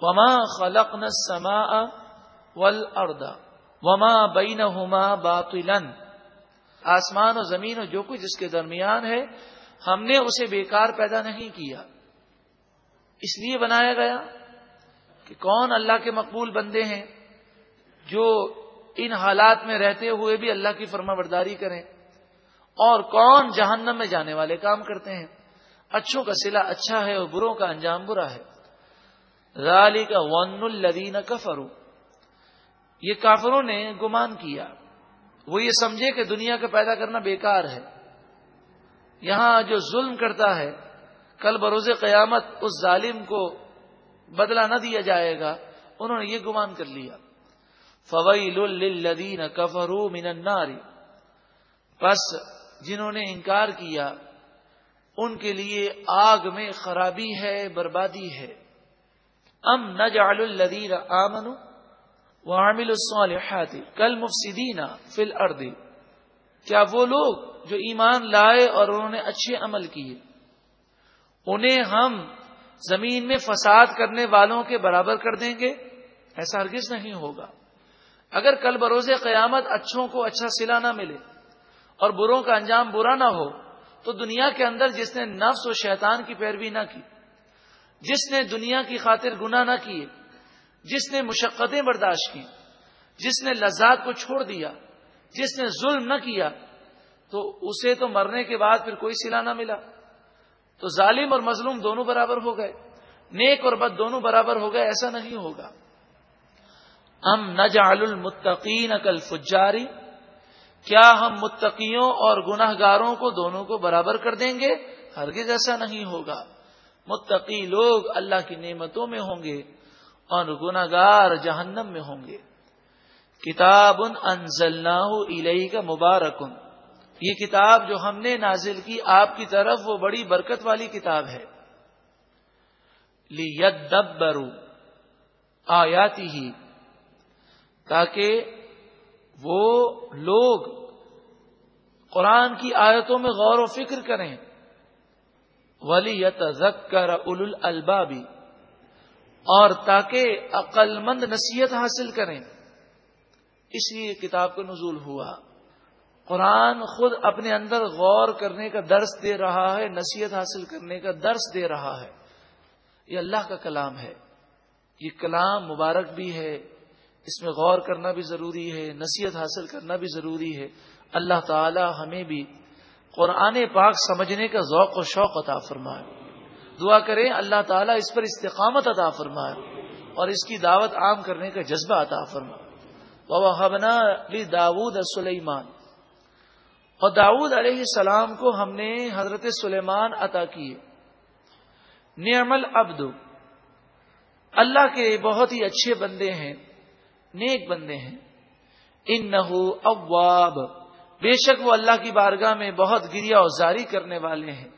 وما خلق نسما ول اردا وما بین ہوما باطلن آسمان و زمین اور جو کچھ جس کے درمیان ہے، ہم نے اسے بیکار پیدا نہیں کیا۔ اس لیے بنایا گیا کہ کون اللہ کے مقبول بندے ہیں جو ان حالات میں رہتے ہوئے بھی اللہ کی فرما برداری کریں۔ اور کون جہنم میں جانے والے کام کرتے ہیں۔ اچھوں کا سلا اچھا ہے اور بروں کا انجام برا ہے۔ رالی کا ون الدین کفرو یہ کافروں نے گمان کیا۔ وہ یہ سمجھے کہ دنیا کا پیدا کرنا بیکار ہے۔ یہاں جو ظلم کرتا ہے، کل بروز قیامت اس ظالم کو بدلہ نہ دیا جائے گا۔ انہوں نے یہ گمان کر لیا۔ فویل للذین کفروا من النار۔ پس جنہوں نے انکار کیا، ان کے لیے آگ میں خرابی ہے، بربادی ہے۔ ام نجعل الذین آمنوا وعملوا الصالحات کالمفسدین فی الارض کیا وہ لوگ جو ایمان لائے اور انہوں نے اچھے عمل کیے، انہیں ہم زمین میں فساد کرنے والوں کے برابر کر دیں گے؟ ایسا ہرگز نہیں ہوگا۔ اگر کل بروز قیامت اچھوں کو اچھا سلا نہ ملے اور بروں کا انجام برا نہ ہو، تو دنیا کے اندر جس نے نفس و شیطان کی پیروی نہ کی جس نے دنیا کی خاطر گنا نہ کیے، جس نے مشقتیں برداشت کی جس نے لذات کو چھوڑ دیا، جس نے ظلم نہ کیا، تو اسے تو مرنے کے بعد پھر کوئی سلا نہ ملا۔ تو ظالم اور مظلوم دونوں برابر ہو گئے۔ نیک اور بد دونوں برابر ہو گئے، ایسا نہیں ہوگا۔ ہم نجعل المتقین کل فجاری کیا ہم متقیوں اور گناہ گاروں کو دونوں کو برابر کر دیں گے؟ ہرگز ایسا نہیں ہوگا۔ متقی لوگ اللہ کی نعمتوں میں ہوں گے اور گناہ گار جہنم میں ہوں گے۔ کتاب انزلناہ الیک کا مبارکن یہ کتاب جو ہم نے نازل کی آپ کی طرف وہ بڑی برکت والی کتاب ہے۔ برو آیاتی ہی تاکہ وہ لوگ قرآن کی آیتوں میں غور و فکر کریں۔ ولی کر اول البابی اور تاکہ عقل مند نصیحت حاصل کریں۔ اس لیے کتاب کا نزول ہوا۔ قرآن خود اپنے اندر غور کرنے کا درس دے رہا ہے، نصیحت حاصل کرنے کا درس دے رہا ہے۔ یہ اللہ کا کلام ہے۔ یہ کلام مبارک بھی ہے۔ اس میں غور کرنا بھی ضروری ہے، نصیحت حاصل کرنا بھی ضروری ہے۔ اللہ تعالی ہمیں بھی قرآن پاک سمجھنے کا ذوق و شوق عطا فرمائے۔ دعا کریں اللہ تعالیٰ اس پر استقامت عطا فرمائے اور اس کی دعوت عام کرنے کا جذبہ عطا فرمائے۔ بابا حبنا داود سلیمان اور داود علیہ السلام کو ہم نے حضرت سلیمان عطا کیے۔ نعم العبد۔ اللہ کے بہت ہی اچھے بندے ہیں، نیک بندے ہیں۔ ان نہ بے شک وہ اللہ کی بارگاہ میں بہت گریا اور زاری کرنے والے ہیں۔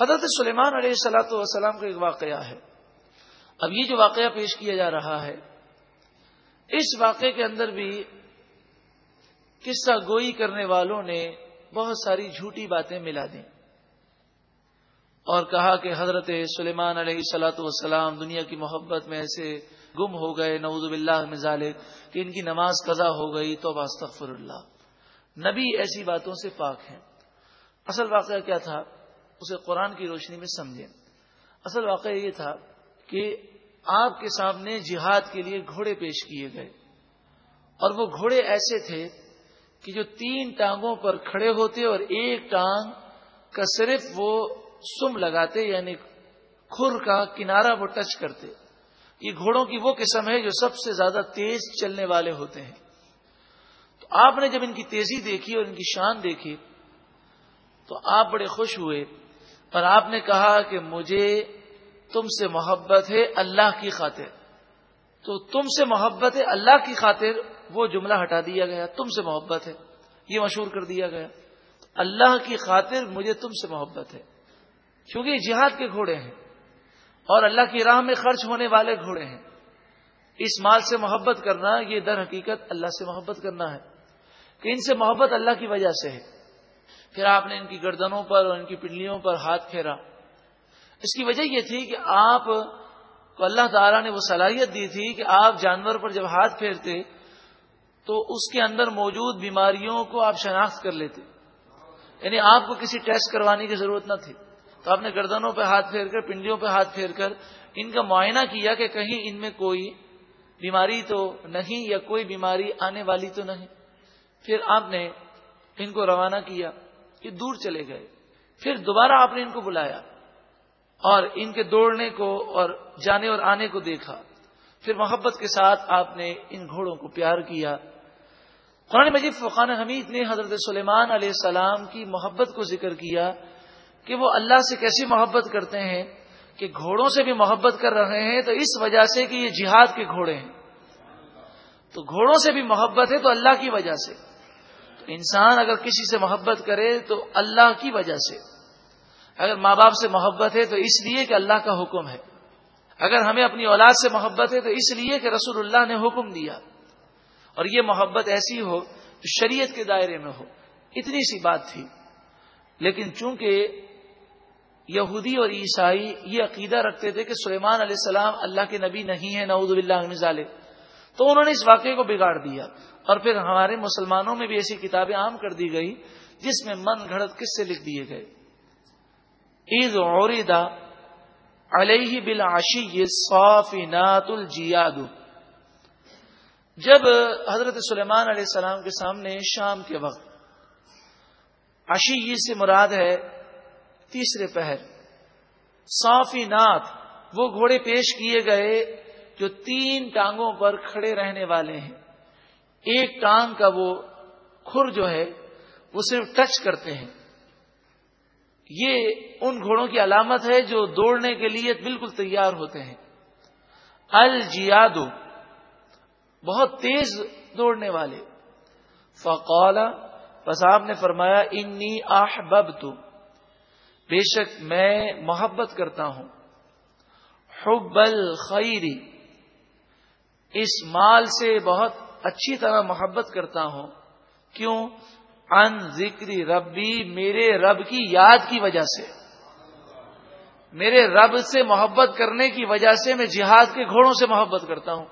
حضرت سلیمان علیہ السلاۃ والسلام کا ایک واقعہ ہے۔ اب یہ جو واقعہ پیش کیا جا رہا ہے، اس واقعے کے اندر بھی قصہ گوئی کرنے والوں نے بہت ساری جھوٹی باتیں ملا دیں۔ اور کہا کہ حضرت سلیمان علیہ سلاۃ والسلام دنیا کی محبت میں ایسے گم ہو گئے، نعوذ باللہ میں کہ ان کی نماز قضا ہو گئی تو باستغفر اللہ۔ نبی ایسی باتوں سے پاک ہیں۔ اصل واقعہ کیا تھا؟ اسے قرآن کی روشنی میں سمجھیں۔ اصل واقعہ یہ تھا کہ آپ کے سامنے جہاد کے لیے گھوڑے پیش کیے گئے۔ اور وہ گھوڑے ایسے تھے کہ جو تین ٹانگوں پر کھڑے ہوتے اور ایک ٹانگ کا صرف وہ سم لگاتے یعنی کھر کا کنارا وہ ٹچ کرتے۔ یہ گھوڑوں کی وہ قسم ہے جو سب سے زیادہ تیز چلنے والے ہوتے ہیں۔ تو آپ نے جب ان کی تیزی دیکھی اور ان کی شان دیکھی تو آپ بڑے خوش ہوئے اور آپ نے کہا کہ مجھے تم سے محبت ہے اللہ کی خاطر۔ تو تم سے محبت ہے اللہ کی خاطر وہ جملہ ہٹا دیا گیا۔ تم سے محبت ہے۔ یہ مشہور کر دیا گیا۔ اللہ کی خاطر مجھے تم سے محبت ہے۔ کیونکہ جہاد کے گھوڑے ہیں اور اللہ کی راہ میں خرچ ہونے والے گھوڑے ہیں۔ اس مال سے محبت کرنا، یہ در حقیقت اللہ سے محبت کرنا ہے کہ ان سے محبت اللہ کی وجہ سے ہے۔ پھر آپ نے ان کی گردنوں پر اور ان کی پنڈلیوں پر ہاتھ پھیرا۔ اس کی وجہ یہ تھی کہ آپ کو اللہ تعالیٰ نے وہ صلاحیت دی تھی کہ آپ جانور پر جب ہاتھ پھیرتے تو اس کے اندر موجود بیماریوں کو آپ شناخت کر لیتے۔ یعنی آپ کو کسی ٹیسٹ کروانے کی ضرورت نہ تھی۔ تو آپ نے گردنوں پہ ہاتھ پھیر کر، پنڈلیوں پہ ہاتھ پھیر کر ان کا معائنہ کیا کہ کہیں ان میں کوئی بیماری تو نہیں یا کوئی بیماری آنے والی تو نہیں۔ پھر آپ نے ان کو روانہ کیا کہ دور چلے گئے۔ پھر دوبارہ آپ نے ان کو بلایا اور ان کے دوڑنے کو اور جانے اور آنے کو دیکھا۔ پھر محبت کے ساتھ آپ نے ان گھوڑوں کو پیار کیا۔ قرآن مجید فقان حمید نے حضرت سلیمان علیہ السلام کی محبت کو ذکر کیا کہ وہ اللہ سے کیسی محبت کرتے ہیں۔ کہ گھوڑوں سے بھی محبت کر رہے ہیں تو اس وجہ سے کہ یہ جہاد کے گھوڑے ہیں۔ تو گھوڑوں سے بھی محبت ہے تو اللہ کی وجہ سے۔ تو انسان اگر کسی سے محبت کرے تو اللہ کی وجہ سے۔ اگر ماں باپ سے محبت ہے تو اس لیے کہ اللہ کا حکم ہے۔ اگر ہمیں اپنی اولاد سے محبت ہے تو اس لیے کہ رسول اللہ نے حکم دیا۔ اور یہ محبت ایسی ہو جو شریعت کے دائرے میں ہو۔ اتنی سی بات تھی۔ لیکن چونکہ یہودی اور عیسائی یہ عقیدہ رکھتے تھے کہ سلیمان علیہ السلام اللہ کے نبی نہیں ہے نعوذ باللہ مثالے تو انہوں نے اس واقعے کو بگاڑ دیا۔ اور پھر ہمارے مسلمانوں میں بھی ایسی کتابیں عام کر دی گئی جس میں من گھڑت کس سے لکھ دیے گئے۔ عید عوریدا علیہ بلاشی صافنات الجیاد جب حضرت سلیمان علیہ السلام کے سامنے شام کے وقت، عشی سے مراد ہے تیسرے پہر۔ صافنات وہ گھوڑے پیش کیے گئے جو تین ٹانگوں پر کھڑے رہنے والے ہیں۔ ایک ٹانگ کا وہ کھر جو ہے، وہ صرف ٹچ کرتے ہیں۔ یہ ان گھوڑوں کی علامت ہے جو دوڑنے کے لیے بالکل تیار ہوتے ہیں۔ الجیادو، بہت تیز دوڑنے والے۔ فقولا بس آپ نے فرمایا، انی احببت بے شک میں محبت کرتا ہوں۔ حب الخیری اس مال سے بہت اچھی طرح محبت کرتا ہوں۔ کیوں؟ ان ذکری ربی، میرے رب کی یاد کی وجہ سے۔ میرے رب سے محبت کرنے کی وجہ سے میں جہاد کے گھوڑوں سے محبت کرتا ہوں۔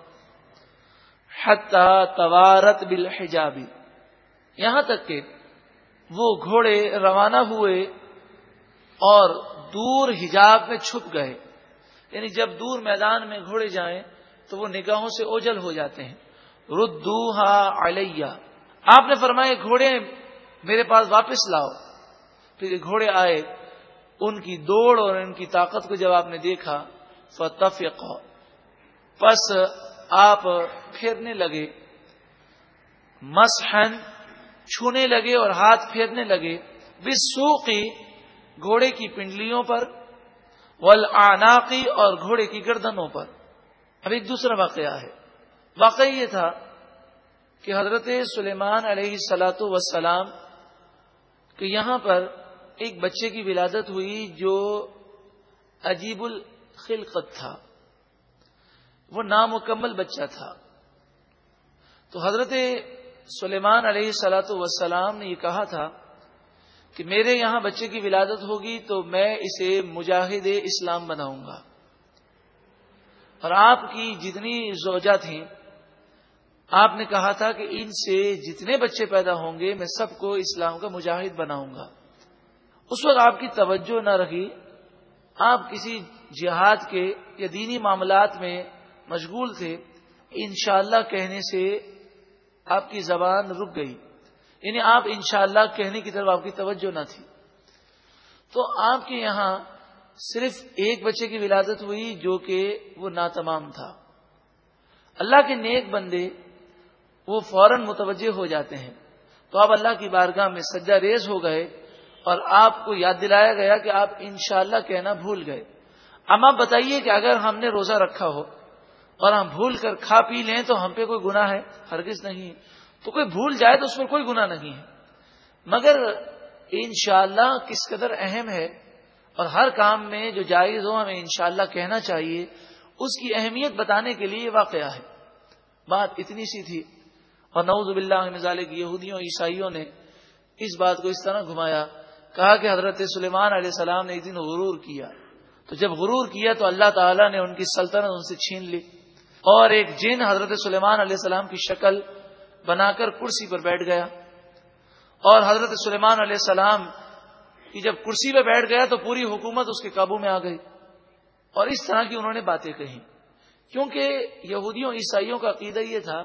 توارت بالحجابی یہاں تک کہ وہ گھوڑے روانہ ہوئے اور دور حجاب میں چھپ گئے۔ یعنی جب دور میدان میں گھوڑے جائیں تو وہ نگاہوں سے اوجل ہو جاتے ہیں۔ ردوہا علیہ۔ آپ نے فرمایا، گھوڑے میرے پاس واپس لاؤ۔ پھر یہ گھوڑے آئے۔ ان کی دوڑ اور ان کی طاقت کو جب آپ نے دیکھا فتف پس آپ پھیرنے لگے۔ مسحن چھونے لگے اور ہاتھ پھیرنے لگے۔ بسوقی گھوڑے کی پنڈلیوں پر ولعناقی اور گھوڑے کی گردنوں پر۔ اب ایک دوسرا واقعہ ہے۔ واقعہ یہ تھا کہ حضرت سلیمان علیہ سلاۃ وسلام کہ یہاں پر ایک بچے کی ولادت ہوئی جو عجیب الخلقت تھا۔ وہ نامکمل بچہ تھا۔ تو حضرت سلیمان علیہ سلاۃ وسلام نے یہ کہا تھا کہ میرے یہاں بچے کی ولادت ہوگی تو میں اسے مجاہد اسلام بناؤں گا۔ اور آپ کی جتنی زوجہ تھیں، آپ نے کہا تھا کہ ان سے جتنے بچے پیدا ہوں گے، میں سب کو اسلام کا مجاہد بناؤں گا۔ اس وقت آپ کی توجہ نہ رہی۔ آپ کسی جہاد کے یا دینی معاملات میں مشغول تھے۔ انشاءاللہ کہنے سے آپ کی زبان رک گئی۔ یعنی آپ انشاءاللہ کہنے کی طرف آپ کی توجہ نہ تھی۔ تو آپ کے یہاں صرف ایک بچے کی ولادت ہوئی جو کہ وہ ناتمام تھا۔ اللہ کے نیک بندے وہ فوراً متوجہ ہو جاتے ہیں۔ تو آپ اللہ کی بارگاہ میں سجا ریز ہو گئے اور آپ کو یاد دلایا گیا کہ آپ انشاءاللہ کہنا بھول گئے۔ اب آپ بتائیے کہ اگر ہم نے روزہ رکھا ہو اور ہم بھول کر کھا پی لیں تو ہم پہ کوئی گناہ ہے؟ ہرگز نہیں۔ تو کوئی بھول جائے تو اس پر کوئی گناہ نہیں ہے۔ مگر انشاءاللہ کس قدر اہم ہے اور ہر کام میں جو جائز ہو، ہمیں انشاءاللہ کہنا چاہیے، اس کی اہمیت بتانے کے لیے واقعہ ہے۔ بات اتنی سی تھی۔ اور نعوذ باللہ نظال کی یہودیوں، عیسائیوں نے اس بات کو اس طرح گھمایا، کہا کہ حضرت سلیمان علیہ السلام نے ایک دن غرور کیا۔ تو جب غرور کیا تو اللہ تعالیٰ نے ان کی سلطنت ان سے چھین لی۔ اور ایک جن حضرت سلیمان علیہ السلام کی شکل بنا کر کرسی پر بیٹھ گیا۔ اور حضرت سلیمان علیہ السلام کی جب کرسی پہ بیٹھ گیا تو پوری حکومت اس کے قابو میں آ گئی۔ اور اس طرح کی انہوں نے باتیں کہی کیونکہ یہودیوں، عیسائیوں کا عقیدہ یہ تھا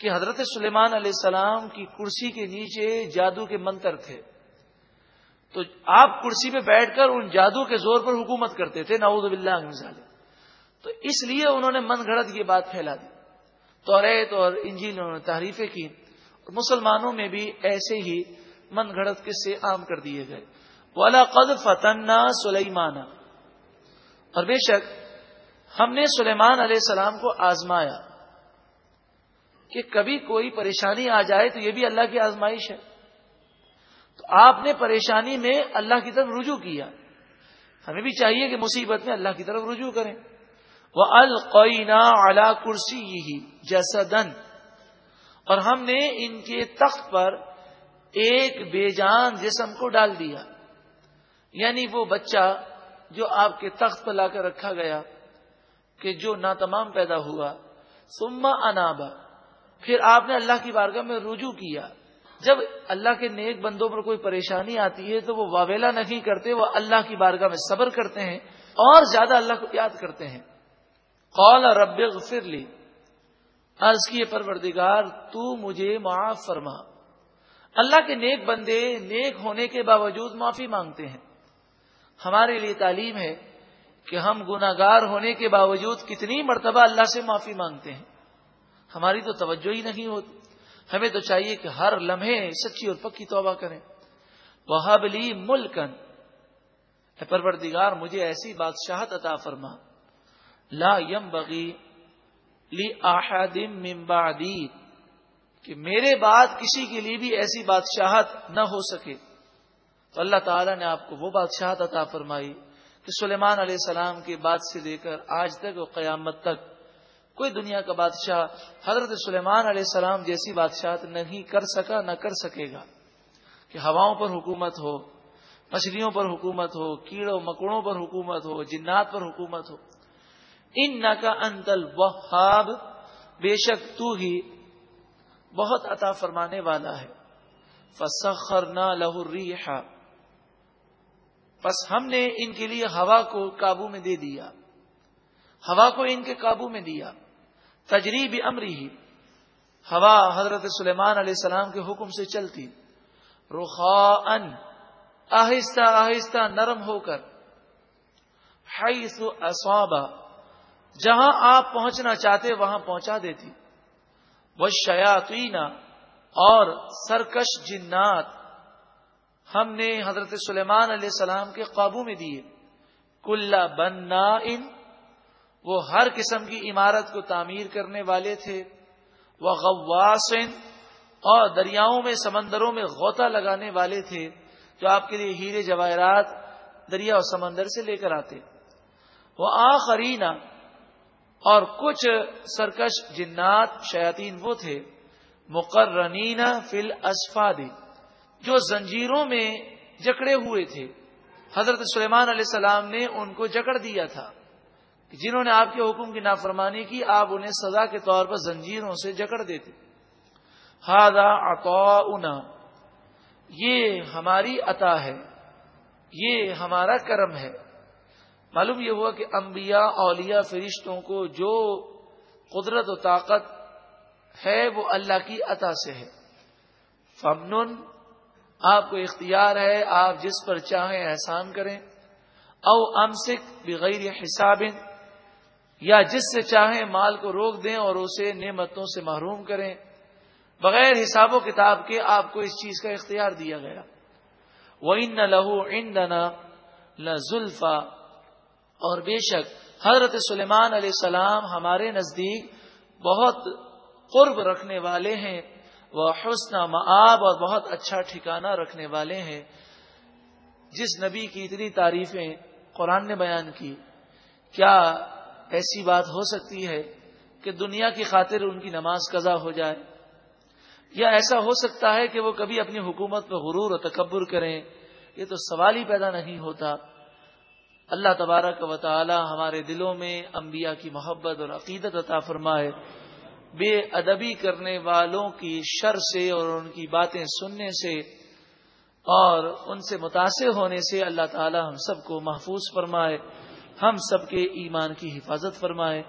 کہ حضرت سلیمان علیہ السلام کی کرسی کے نیچے جادو کے منتر تھے۔ تو آپ کرسی پہ بیٹھ کر ان جادو کے زور پر حکومت کرتے تھے، نعوذ باللہ مثال تو اس لیے انہوں نے من گھڑت یہ بات پھیلا دی۔ تو ریت اور انجیل انہوں نے تحریفیں کی۔ اور مسلمانوں میں بھی ایسے ہی من گھڑت کے سے عام کر دیے گئے۔ والا قد فتنا سلیمانہ اور بے شک ہم نے سلیمان علیہ السلام کو آزمایا۔ کہ کبھی کوئی پریشانی آ جائے تو یہ بھی اللہ کی آزمائش ہے۔ تو آپ نے پریشانی میں اللہ کی طرف رجوع کیا۔ ہمیں بھی چاہیے کہ مصیبت میں اللہ کی طرف رجوع کریں۔ وہ القینا اعلی کرسی جیسا دن اور ہم نے ان کے تخت پر ایک بے جان جسم کو ڈال دیا۔ یعنی وہ بچہ جو آپ کے تخت پر لا کر رکھا گیا کہ جو ناتمام پیدا ہوا۔ سما انابا پھر آپ نے اللہ کی بارگاہ میں رجوع کیا۔ جب اللہ کے نیک بندوں پر کوئی پریشانی آتی ہے تو وہ واویلا نہیں کرتے، وہ اللہ کی بارگاہ میں صبر کرتے ہیں اور زیادہ اللہ کو یاد کرتے ہیں۔ قول رب غفر لی۔ عرض کی پروردگار، تو مجھے معاف فرما۔ اللہ کے نیک بندے نیک ہونے کے باوجود معافی مانگتے ہیں۔ ہمارے لیے تعلیم ہے کہ ہم گناگار ہونے کے باوجود کتنی مرتبہ اللہ سے معافی مانگتے ہیں۔ ہماری تو توجہ ہی نہیں ہوتی۔ ہمیں تو چاہیے کہ ہر لمحے سچی اور پکی توبہ کریں۔ وہ لی ملکن۔ پروردگار، مجھے ایسی بادشاہت عطا فرما۔ لا یم بغی لی آحادم ممبادی کہ میرے بعد کسی کے لیے بھی ایسی بادشاہت نہ ہو سکے۔ تو اللہ تعالیٰ نے آپ کو وہ بادشاہت عطا فرمائی کہ سلیمان علیہ السلام کے بعد سے لے کر آج تک اور قیامت تک کوئی دنیا کا بادشاہ حضرت سلیمان علیہ السلام جیسی بادشاہت نہیں کر سکا، نہ کر سکے گا۔ کہ ہواؤں پر حکومت ہو، مچھلیوں پر حکومت ہو، کیڑوں مکڑوں پر حکومت ہو، جنات پر حکومت ہو۔ ان نہ کا انتل وہاب، بے شک تو ہی بہت عطا فرمانے والا ہے۔ فسخر نہ لہو بس ہم نے ان کے لیے ہوا کو قابو میں دے دیا۔ ہوا کو ان کے قابو میں دیا۔ تجریب امری ہی ہوا حضرت سلیمان علیہ السلام کے حکم سے چلتی۔ رخا ان آہستہ آہستہ نرم ہو کر۔ اصابہ۔ جہاں آپ پہنچنا چاہتے وہاں پہنچا دیتی۔ وہ شیاتین اور سرکش جنات ہم نے حضرت سلیمان علیہ السلام کے قابو میں دیے۔ کلا بننا ان وہ ہر قسم کی عمارت کو تعمیر کرنے والے تھے۔ وہ غواسن اور دریاؤں میں، سمندروں میں غوطہ لگانے والے تھے جو آپ کے لیے ہیرے جواہرات دریا اور سمندر سے لے کر آتے۔ وہ آخرینا اور کچھ سرکش جنات شیاتین وہ تھے مقررین فل اسفادی جو زنجیروں میں جکڑے ہوئے تھے۔ حضرت سلیمان علیہ السلام نے ان کو جکڑ دیا تھا۔ جنہوں نے آپ کے حکم کی نافرمانی کی، آپ انہیں سزا کے طور پر زنجیروں سے جکڑ دیتے۔ ہادا عطا یہ ہماری عطا ہے، یہ ہمارا کرم ہے۔ معلوم یہ ہوا کہ انبیاء، اولیاء، فرشتوں کو جو قدرت و طاقت ہے، وہ اللہ کی عطا سے ہے۔ فمن آپ کو اختیار ہے، آپ جس پر چاہیں احسان کریں۔ او امسک بغیر حساب یا جس سے چاہیں مال کو روک دیں اور اسے نعمتوں سے محروم کریں۔ بغیر حساب و کتاب کے آپ کو اس چیز کا اختیار دیا گیا۔ وہ ان لہو ان دنا لفا اور بے شک حضرت سلیمان علیہ السلام ہمارے نزدیک بہت قرب رکھنے والے ہیں وہ حسن معاب اور بہت اچھا ٹھکانہ رکھنے والے ہیں۔ جس نبی کی اتنی تعریفیں قرآن نے بیان کی، کیا ایسی بات ہو سکتی ہے کہ دنیا کی خاطر ان کی نماز قضا ہو جائے؟ یا ایسا ہو سکتا ہے کہ وہ کبھی اپنی حکومت پہ غرور و تکبر کریں؟ یہ تو سوال ہی پیدا نہیں ہوتا۔ اللہ تبارک و تعالی ہمارے دلوں میں انبیاء کی محبت اور عقیدت عطا فرمائے۔ بے ادبی کرنے والوں کی شر سے اور ان کی باتیں سننے سے اور ان سے متاثر ہونے سے اللہ تعالی ہم سب کو محفوظ فرمائے، ہم سب کے ایمان کی حفاظت فرمائے۔